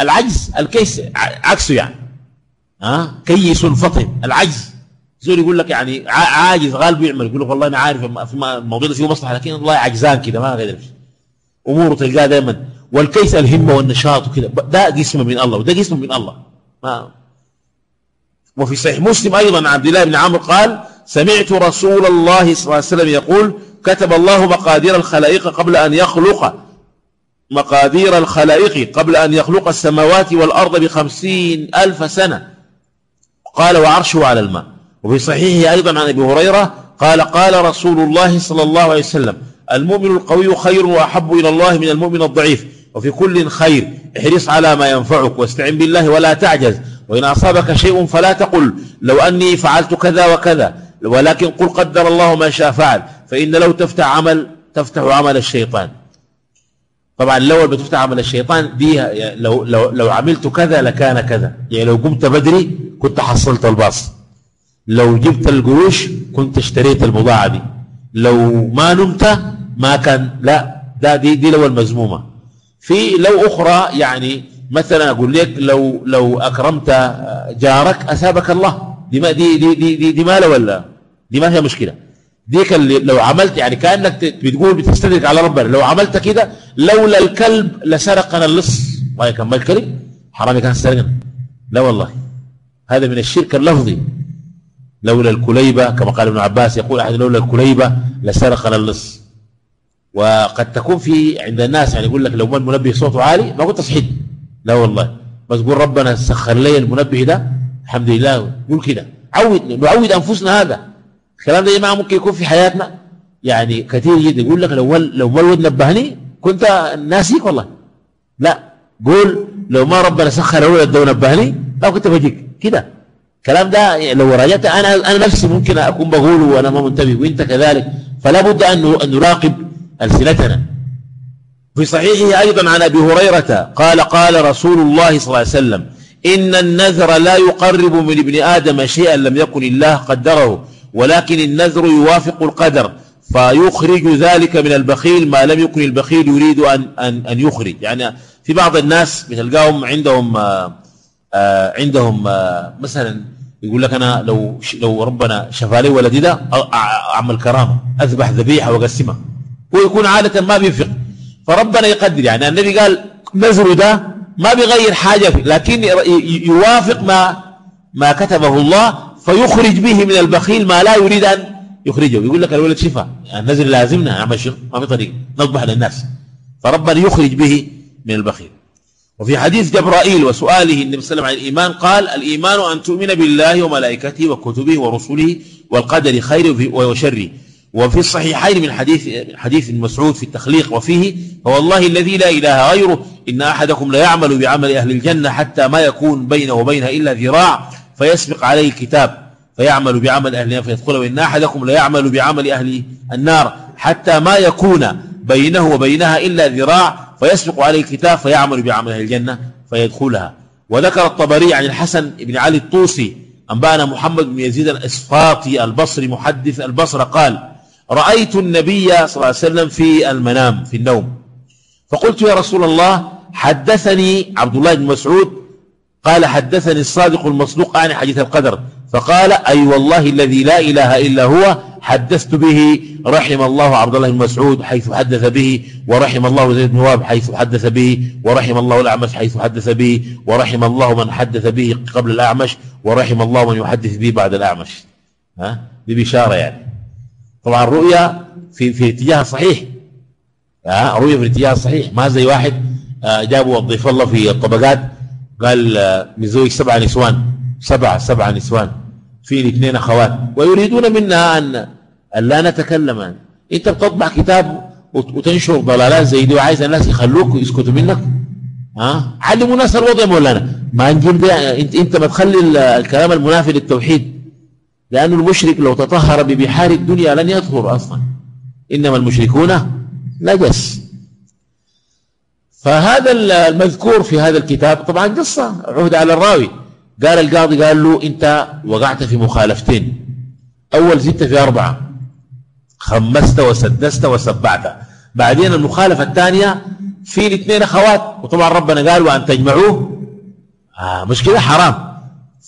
العجز الكيس عكسه يعني. ها؟ كيس فطن العجز. زول يقول لك يعني عاجز غالب يعمل يقول لك والله أنا عارف الموضوع ده فيه مصلحة لكن الله عجزان كده ما قادر أموره تلقاه دائما والكيس الهمة والنشاط وكذا ده قسم من الله وده قسم من الله. ما وفي صحيح مسلم أيضا عبد الله بن عمرو قال سمعت رسول الله صلى الله عليه وسلم يقول كتب الله مقادير الخلائق قبل أن يخلق. مقادير الخلائق قبل أن يخلق السماوات والأرض بخمسين ألف سنة. قال وعرشه على الماء. وفي صحيحه أيضا عن أبي هريرة قال قال رسول الله صلى الله عليه وسلم المؤمن القوي خير وأحب إلى الله من المؤمن الضعيف. وفي كل خير. احرص على ما ينفعك واستعن بالله ولا تعجز. وإن أصابك شيء فلا تقل. لو أني فعلت كذا وكذا. ولكن قل قدر الله ما شاء فعل. فإن لو تفتح عمل تفتح عمل الشيطان. طبعا لو بتفتح عمل الشيطان دي لو, لو, لو عملت كذا لكان كذا. يعني لو قمت بدري كنت حصلت الباص. لو جبت القروش كنت اشتريت البضاعة دي. لو ما نمت ما كان لا ده دي دي لو المزمومة. في لو أخرى يعني مثلا أقول لك لو لو أكرمت جارك أثابك الله. دي ما دي دي دي, دي, دي ما ولا؟ دي ما فيها مشكلة. ديك اللي لو عملت يعني كأنك بتقول بتستدرك على ربنا. لو عملت كده لولا الكلب لسرقنا اللص. ما يكمل الكلب؟ حرامي كان سرقنا. لا والله. هذا من الشرك اللفظي. لولا الكليبة كما قال ابن عباس يقول أحد لولا الكليبة لسرقنا اللص. وقد تكون في عند الناس يعني يقول لك لو ما المنبه صوته عالي ما قلت صحيت لا والله. بس قول ربنا سخر لي المنبه ده. الحمد لله. قول كده. عود نعود أنفسنا هذا. الكلام ده جماعة ممكن يكون في حياتنا. يعني كثير جدا يقول لك لو لو ما الود نبهني كنت ناسيك والله. لا قول لو ما ربنا سخر الولد ده ونبهني لا كنت بجيك. كده. الكلام ده لو راجعت أنا أنا نفسي ممكن أكون بقوله وأنا ما منتبه. وأنت كذلك. فلا بد أن نراقب ألسنتنا. في صحيحه أيضا عن أبي هريرة قال قال رسول الله صلى الله عليه وسلم إن النذر لا يقرب من ابن آدم شيئا لم يكن الله قدره. ولكن النذر يوافق القدر فيخرج ذلك من البخيل ما لم يكن البخيل يريد أن, أن, أن يخرج. يعني في بعض الناس بتلقاهم عندهم آآ آآ عندهم آآ مثلا يقول لك أنا لو لو ربنا شفى لي ولدي ده أعمل كرامة أذبح ذبيحة وأقسمها. هو يكون عادة ما بينفق. فربنا يقدر. يعني النبي قال نذر ده ما بيغير حاجة لكن يوافق ما ما كتبه الله فيخرج به من البخيل ما لا يريد أن يخرجه. يقول لك الولد شفا يعني النذر لازمنا نعمل شنو؟ ما في طريق نذبح للناس. فربنا يخرج به من البخيل. وفي حديث جبرائيل وسؤاله النبي صلى الله عليه وسلم عن الإيمان قال الإيمان أن تؤمن بالله وملائكته وكتبه ورسله والقدر خيره وشره. وفي الصحيحين من حديث حديث مسعود في التخليق وفيه فوالله الذي لا إله غيره إن أحدكم لا يعمل بعمل أهل الجنة حتى ما يكون بينه وبينها إلا ذراع فيسبق عليه الكتاب فيعمل بعمل أهل النار فيدخله وإن أحدكم لا يعمل بعمل أهل النار حتى ما يكون بينه وبينها إلا ذراع فيسبق عليه الكتاب فيعمل بعمل أهل الجنة فيدخلها. وذكر الطبري عن الحسن بن علي الطوسي أنبانا محمد بن يزيد الإسفاطي البصري محدث البصرة قال رأيت النبي صلى الله عليه وسلم في المنام في النوم. فقلت يا رسول الله حدثني عبد الله بن مسعود قال حدثني الصادق المصدوق عن حديث القدر فقال أي والله الذي لا إله إلا هو حدثت به رحم الله عبد الله بن مسعود حيث حدث به ورحم الله زيد بن وهب حيث حدث به ورحم الله الأعمش حيث حدث به ورحم الله من حدث به قبل الأعمش ورحم الله من يحدث به بعد الأعمش. ها؟ دي بشارة يعني. طبعا الرؤيا في في اتجاه صحيح. ها؟ رؤيا في الاتجاه الصحيح ما زي واحد آه، جابوا الضيف الله في الطبقات قال مزوج سبع نسوان. سبع سبع نسوان. في اثنين أخوات. ويريدون منا أن لا نتكلم. إنت بتطبع كتاب وتنشر ضلالات زي دي وعايز الناس يخلوك يسكتوا منك. ها؟ علموا الناس الوضع مولانا. ما نجيب ده انت إنت ما تخلي الكلام المنافي للتوحيد. لأن المشرك لو تطهر ببحار الدنيا لن يطهر أصلا. إنما المشركون نجس. فهذا المذكور في هذا الكتاب طبعا قصة عهد على الراوي. قال القاضي قال له أنت وقعت في مخالفتين. أول زدت في أربعة. خمست وسدست وسبعت. بعدين المخالفة الثانية في الاثنين أخوات. وطبعا ربنا قال وأن تجمعوه. آه مش كده؟ حرام.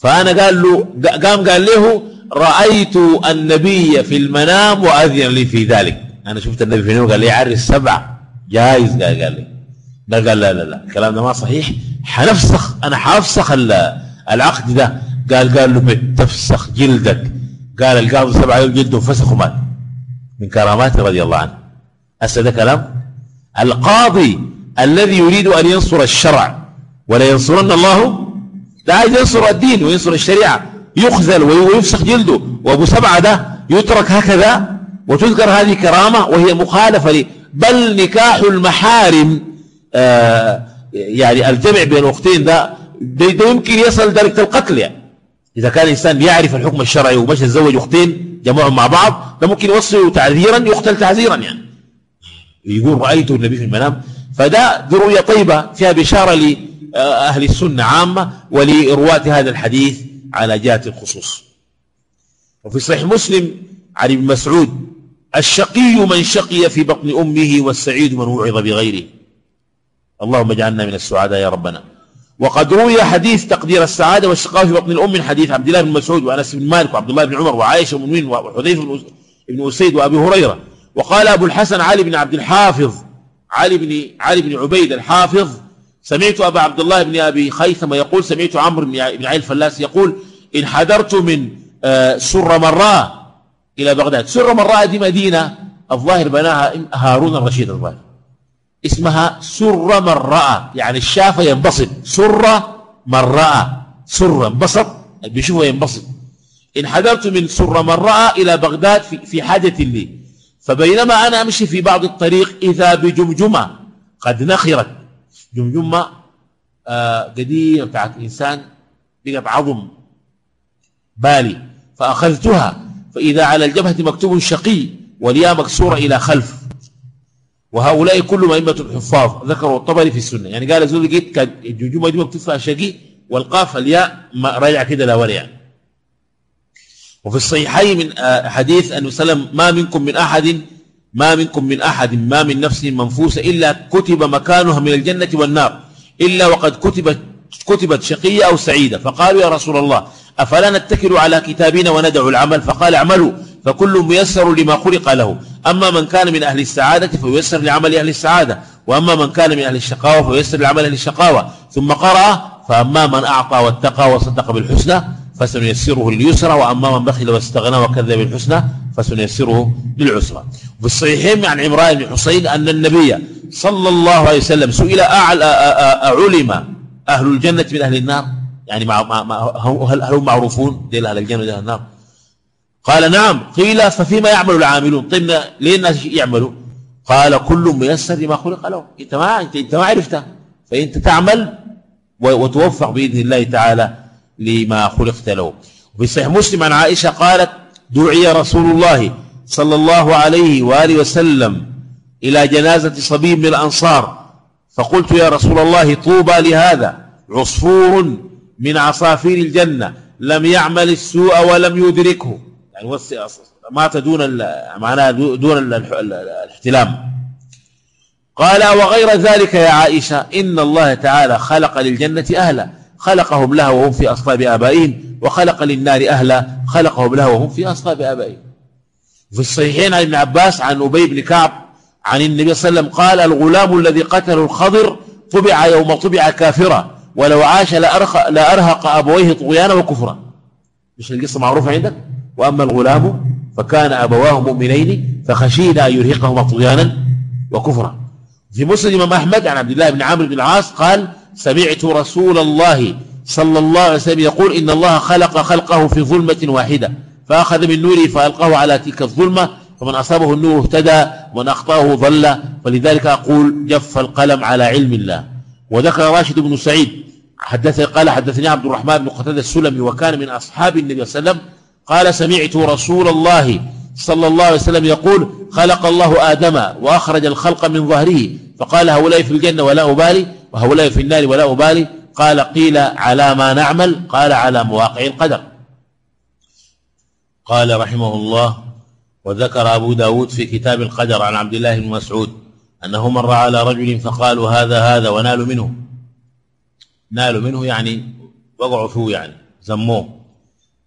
فأنا قال له قام قال له رأيت النبي في المنام وأذن لي في ذلك. أنا شفت النبي في المنام قال لي عرس سبع جايز قال, قال لي. لا قال لا لا لا. الكلام ده ما صحيح. حنفسخ أنا حافسخ العقد ده. قال قال له تفسخ جلدك. قال القاضي سبع يوم جلده فسخ ومات من كراماته رضي الله عنه. هسه ده كلام؟ القاضي الذي يريد أن ينصر الشرع ولا ينصرن الله؟ ده عايز ينصر الدين وينصر الشريعة. يخذل ويفسخ جلده. وأبو سبعة ده يترك هكذا. وتذكر هذه كرامة وهي مخالفة لي. بل نكاح المحارم. يعني الجمع بين أختين ده, ده, ده يمكن يصل درجة القتل يعني. إذا كان الإنسان بيعرف الحكم الشرعي ومش يتزوج أختين جمعهم مع بعض ده ممكن يوصل تعذيرا يقتل تعذيرا يعني. يقول رأيته النبي في المنام. فده دي رؤية طيبة فيها بشارة لأهل السنة عامة ولرواة هذا الحديث على جهة الخصوص. وفي صحيح مسلم عن ابن مسعود الشقي من شقي في بطن أمه والسعيد من وعظ بغيره. اللهم اجعلنا من السعداء يا ربنا. وقد روي حديث تقدير السعادة والشقاء في بطن الأم من حديث عبد الله بن مسعود وأنس بن مالك وعبد الله بن عمر وعائشة ومنوين وحذيفة بن أسيد وأبي هريرة. وقال أبو الحسن علي بن عبد الحافظ علي بن علي بن عبيد الحافظ سمعت أبا عبد الله بن أبي خيثم يقول سمعت عمرو بن علي الفلاس يقول إن حضرت من آه، سر مراء إلى بغداد. سر مراء دي مدينة الظاهر بناها هارون الرشيد الظاهر. اسمها سر مراء يعني الشافة ينبسط. سر مراء سر انبسط بيشوفه ينبسط. إن حضرت من سر مراء إلى بغداد في, في حاجة لي. فبينما أنا أمشي في بعض الطريق إذا بجمجمة قد نخرت. جمجمة آه قديمة بتاعت إنسان بقت عظم بالي. فأخذتها. فإذا على الجبهة مكتوب شقي والياء مكسورة إلى خلف. وهؤلاء كلهم أئمة الحفاظ ذكروا الطبري في السنة. يعني قال زول لقيت كان الجمجمة دي مكتوب شقي والقاف الياء راجع كده لا ورع وفي الصحيحين من آه، حديث أنه سلم ما منكم من أحد ما منكم من أحد ما من نفس منفوسة إلا كتب مكانها من الجنة والنار إلا وقد كتبت كتبت شقية أو سعيدة فقالوا يا رسول الله أفلا نتكل على كتابنا وندع العمل؟ فقال اعملوا فكل ميسر لما خلق له. أما من كان من أهل السعادة فييسر لعمل أهل السعادة وأما من كان من أهل الشقاوة فييسر لعمل أهل الشقاوة. ثم قرأ فأما من أعطى واتقى وصدق بالحسنى فسنيسره لليسرى وأما من بخل واستغنى وكذب بالحسنى فسنيسره للعسرى. وفي الصحيحين عن عمران بن حسين أن النبي صلى الله عليه وسلم سئل أعلم أهل الجنة من أهل النار. يعني مع مع هل هم معروفون؟ ديل أهل الجنة وديل النار. قال نعم. قيل ففيما يعمل العاملون. طيب ليه الناس يعملوا قال كل ميسر لما خلق له. انت ما انت ما عرفته. فانت تعمل وتوفق بإذن الله تعالى لما خلقت له. وفي صحيح مسلم عن عائشة قالت دعي رسول الله صلى الله عليه وآله وسلم إلى جنازة صبي من الأنصار فقلت يا رسول الله طوبى لهذا. عصفور من عصافير الجنة. لم يعمل السوء ولم يدركه. يعني مات دون معناها دون الاحتلام. قال وغير ذلك يا عائشة إن الله تعالى خلق للجنة أهلا. خلقهم لها وهم في أصلاب آبائهم وخلق للنار أهلا. خلقهم لها وهم في أصلاب آبائهم. في الصحيحين عن ابن عباس عن أبي بن كعب عن النبي صلى الله عليه وسلم قال الغلام الذي قتله الخضر طبع يوم طبع كافرا ولو عاش لأرهق أبويه طغيانا وكفرا. مش القصة معروفة عندك؟ وأما الغلام فكان أبواه مؤمنين فخشينا أن يرهقهما طغيانا وكفرا. في مسلم إمام أحمد عن عبد الله بن عامر بن العاص قال سمعت رسول الله صلى الله عليه وسلم يقول إن الله خلق خلقه في ظلمة واحدة فأخذ من نوره فألقاه على تلك الظلمة فمن أصابه النور اهتدى ومن أخطأه ضل فلذلك أقول جف القلم على علم الله. وذكر راشد بن سعيد حدث قال حدثني عبد الرحمن بن قتادة السلمي وكان من أصحاب النبي صلى الله عليه وسلم قال سمعت رسول الله صلى الله عليه وسلم يقول خلق الله آدم وأخرج الخلق من ظهره فقال هؤلاء في الجنة ولا أبالي وهؤلاء في النار ولا أبالي قال قيل على ما نعمل قال على مواقع القدر قال رحمه الله وذكر أبو داود في كتاب القدر عن عبد الله بن مسعود أنه مر على رجل فقالوا هذا هذا ونالوا منه. نالوا منه يعني وقعوا فيه يعني زموه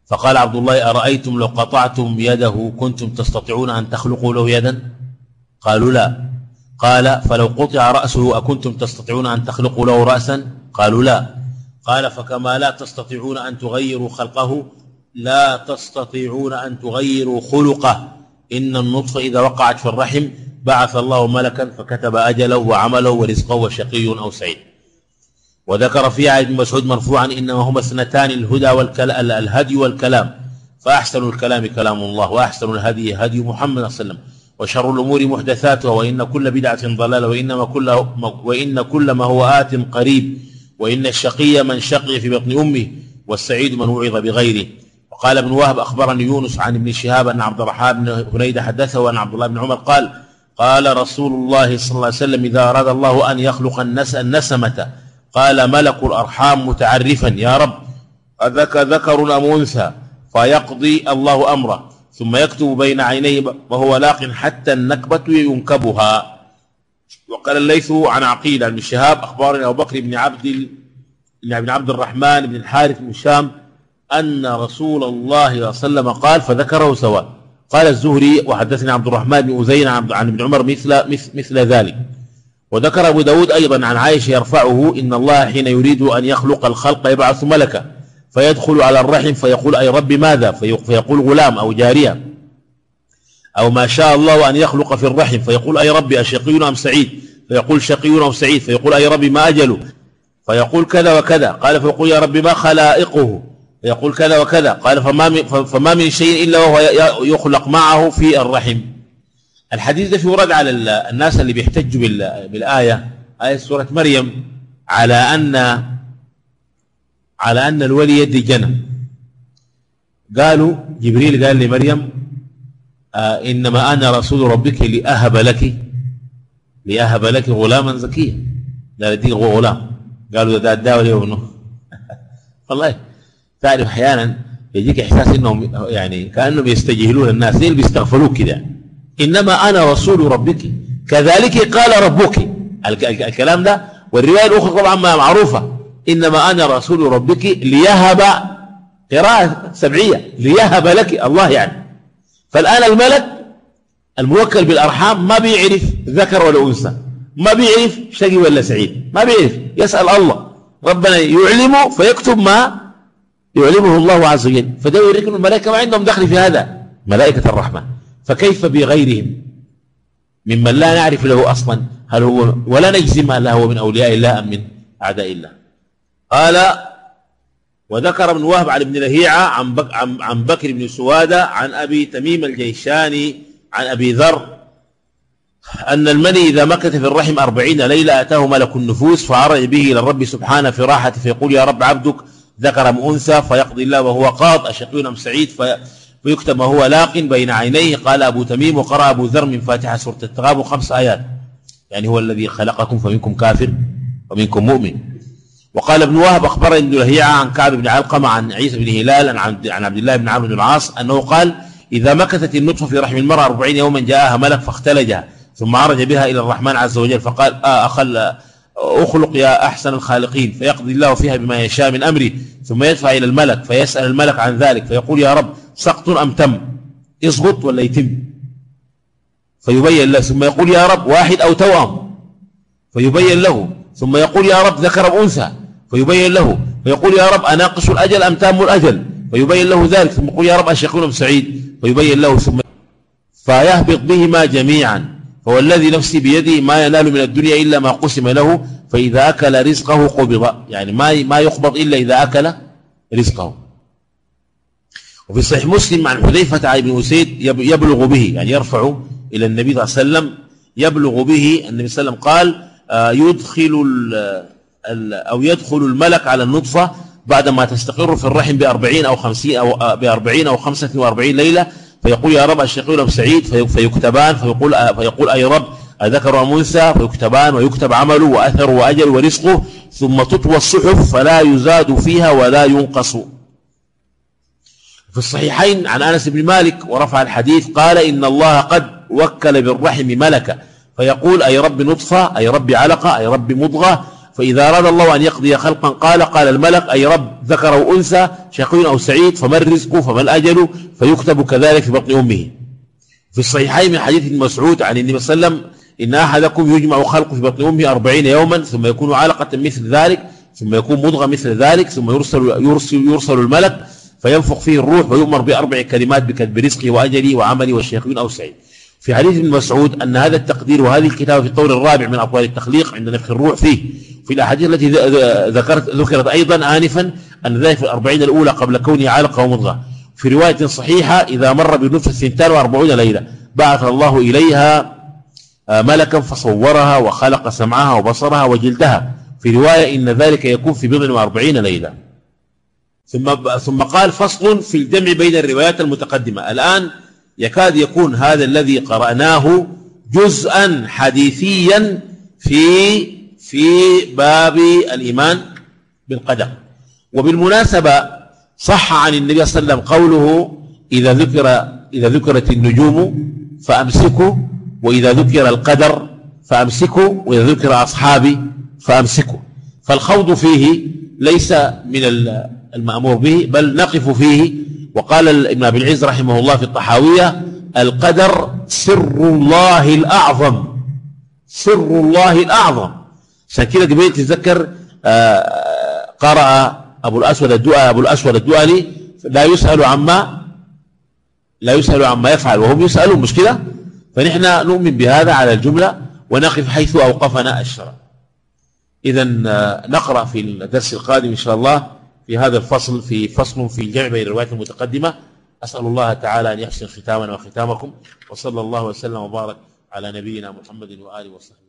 فقال عبد الله أرأيتم لو قطعتم يده كنتم تستطيعون أن تخلقوا له يدا؟ قالوا لا. قال فلو قطع رأسه أكنتم تستطيعون أن تخلقوا له رأسا؟ قالوا لا. قال فكما لا تستطيعون أن تغيروا خلقه لا تستطيعون أن تغيروا خلقه. إن النطفة إذا وقعت في الرحم بعث الله ملكا فكتب أجله وعمله ورزقه وشقي أو سعيد. وذكر في عيد مسعود مرفوعا إنما هما اثنتان الهدى والكلام الهدي والكلام. فأحسن الكلام كلام الله وأحسن الهدي هدي محمد صلى الله عليه وسلم. وشر الأمور محدثاتها وإن كل بدعة ضلالة وإنما كل وإن كل ما هو آت قريب. وإن الشقي من شقي في بطن أمه والسعيد من وعظ بغيره. وقال ابن وهب أخبرني يونس عن ابن شهاب أن عبد الرحمن بن هنيدة حدثه أن عبد الله بن عمر قال قال رسول الله صلى الله عليه وسلم إذا أراد الله أن يخلق النس النسمة قال ملك الأرحام متعرفا يا رب أذك ذكر أم أنثى؟ فيقضي الله أمره ثم يكتب بين عينيه وهو لاق حتى النكبة ينكبها. وقال الليث عن عقيل عن الشهاب أخبارنا أبو بكر بن عبد بن عبد الرحمن بن الحارث بن الشام أن رسول الله صلى الله عليه وسلم قال فذكره سواء. قال الزهري وحدثني عبد الرحمن بن أزين عن ابن عمر مثل, مثل ذلك. وذكر أبو داود أيضا عن عائشة يرفعه إن الله حين يريد أن يخلق الخلق يبعث ملكا فيدخل على الرحم فيقول أي رب ماذا؟ فيقول غلام أو جارية. أو ما شاء الله أن يخلق في الرحم فيقول أي ربي أشقي أم سعيد؟ فيقول شقي أو سعيد؟ فيقول أي ربي ما أجله؟ فيقول كذا وكذا. قال فيقول يا ربي ما خلائقه؟ فيقول كذا وكذا. قال فما من, فما من شيء إلا وهو يخلق معه في الرحم. الحديث ده في ورد على الناس اللي بيحتجوا بالآية. آية سورة مريم. على أن على أن الولي يدي جنة قالوا جبريل قال لمريم آه إنما أنا رسول ربك لأهب لك. لأهب لك غلاما زكيا. لا يديك غلام. قالوا ده ولا ابنه والله تعرف أحيانا يجيك إحساس إنهم يعني كأنهم يستجهلون الناس زي اللي بيستغفلوك كده؟ إنما أنا رسول ربك كذلك قال ربك. الكلام ده والرواية الأخرى طبعا معروفة. إنما أنا رسول ربك ليهب قراءة سبعية ليهب لك الله يعني. فالآن الملك الموكل بالأرحام ما بيعرف ذكر ولا أنثى ما بيعرف شقي ولا سعيد ما بيعرف. يسأل الله. ربنا يعلمه فيكتب ما يعلمه الله عز وجل. فده يوريك الملائكة ما عندهم دخل في هذا. ملائكة الرحمة. فكيف بغيرهم؟ ممن لا نعرف له أصلا هل هو ولا نجزم هل هو من أولياء الله أم من أعداء الله. قال وذكر ابن وهب عن ابن لهيعة عن, بك عن, بكر بن سوادة عن أبي تميم الجيشاني عن أبي ذر أن المني إذا مكث في الرحم أربعين ليلة أتاه ملك النفوس فعرج به إلى الرب سبحانه في راحة فيقول يا رب عبدك ذكر أم أنثى فيقضي الله وهو قاض أشقي أم سعيد فيكتب وهو لاق بين عينيه قال أبو تميم وقرأ أبو ذر من فاتحة سورة التغاب خمس آيات. يعني هو الذي خلقكم فمنكم كافر ومنكم مؤمن. وقال ابن وهب أخبرني ابن لهيعة عن كعب بن علقمة عن عيسى بن هلال عن عبد الله بن عمرو بن العاص أنه قال إذا مكثت النطفة في رحم المرأة أربعين يوما جاءها ملك فاختلجها ثم عرج بها إلى الرحمن عز وجل فقال آه أخل أخلق يا أحسن الخالقين فيقضي الله فيها بما يشاء من أمره ثم يدفع إلى الملك فيسأل الملك عن ذلك فيقول يا رب سقط أم تم؟ يسقط ولا يتم؟ فيبين له ثم يقول يا رب واحد أو توأم؟ فيبين له ثم يقول يا رب ذكر أنثى؟ فيبين له فيقول يا رب أناقص الأجل أم تام الأجل؟ فيبين له ذلك ثم يقول يا رب أشيخون سعيد؟ فيبين له ثم فيهبط بهما جميعا. هو الذي نفسي بيده ما ينال من الدنيا إلا ما قسم له فإذا أكل رزقه قبض. يعني ما ما يقبض إلا إذا أكل رزقه. وفي صحيح مسلم عن حذيفة ابن أسيد يبلغ به يعني يرفع إلى النبي صلى الله عليه وسلم يبلغ به النبي صلى الله عليه وسلم قال آه، يدخل أو يدخل الملك على النطفة بعدما تستقر في الرحم بأربعين أو خمسين أو آه، بأربعين أو خمسة وأربعين ليلة فيقول يا رب الشقي سعيد فيكتبان فيقول فيقول أي رب أم أنثى فيكتبان ويكتب عمله وأثر وأجل ورزقه ثم تطوى الصحف فلا يزاد فيها ولا ينقص. في الصحيحين عن أنس بن مالك ورفع الحديث قال إن الله قد وكل بالرحم ملكا. فيقول أي رب نطفة أي رب علقة أي رب مضغة فإذا أراد الله أن يقضي خلقا قال قال الملك أي رب ذكر أو أنثى شقي أو سعيد فما الرزق فما الأجل فيكتب كذلك في بطن أمه. في الصحيحين من حديث مسعود عن النبي صلى الله عليه وسلم إن أحدكم يجمع خلقه في بطن أمه أربعين يوما ثم يكون علقة مثل ذلك ثم يكون مضغة مثل ذلك ثم يرسل, يرسل, يرسل الملك فينفخ فيه الروح ويؤمر بأربع كلمات بكتب رزقه وأجله وعمله والشيخين أو سعيد. في حديث ابن مسعود أن هذا التقدير وهذه الكتابة في الطور الرابع من أطوال التخليق عند نفخ الروح فيه في الأحاديث التي ذكرت ذكرت أيضا آنفا أن ذلك في الأربعين الأولى قبل كونه علقة ومضغة في رواية صحيحة إذا مر بنفس الثنتان وأربعون ليلة بعث الله إليها آه، ملكا فصورها وخلق سمعها وبصرها وجلدها. في رواية إن ذلك يكون في بضع وأربعين ليلة. ثم ثم قال فصل في الجمع بين الروايات المتقدمة. الآن يكاد يكون هذا الذي قرأناه جزءا حديثيا في في باب الإيمان بالقدر. وبالمناسبة صح عن النبي صلى الله عليه وسلم قوله إذا ذكر إذا ذكرت النجوم فأمسكوا وإذا ذكر القدر فأمسكوا وإذا ذكر أصحابي فأمسكوا. فالخوض فيه ليس من المأمور به بل نقف فيه. وقال ابن أبي العز رحمه الله في الطحاوية القدر سر الله الأعظم. سر الله الأعظم. عشان كده قبل تتذكر آه، قرأ أبو الأسود الدؤلي أبو الأسود الدؤلي لا يسأل عما لا يسأل عما يفعل وهم يسألون مش كده؟ فنحن نؤمن بهذا على الجملة ونقف حيث أوقفنا الشرع. إذا آه، نقرأ في الدرس القادم إن شاء الله في هذا الفصل في فصل في الجمع بين الروايات المتقدمة. أسأل الله تعالى أن يحسن ختامنا وختامكم وصلى الله وسلم وبارك على نبينا محمد وآله وصحبه.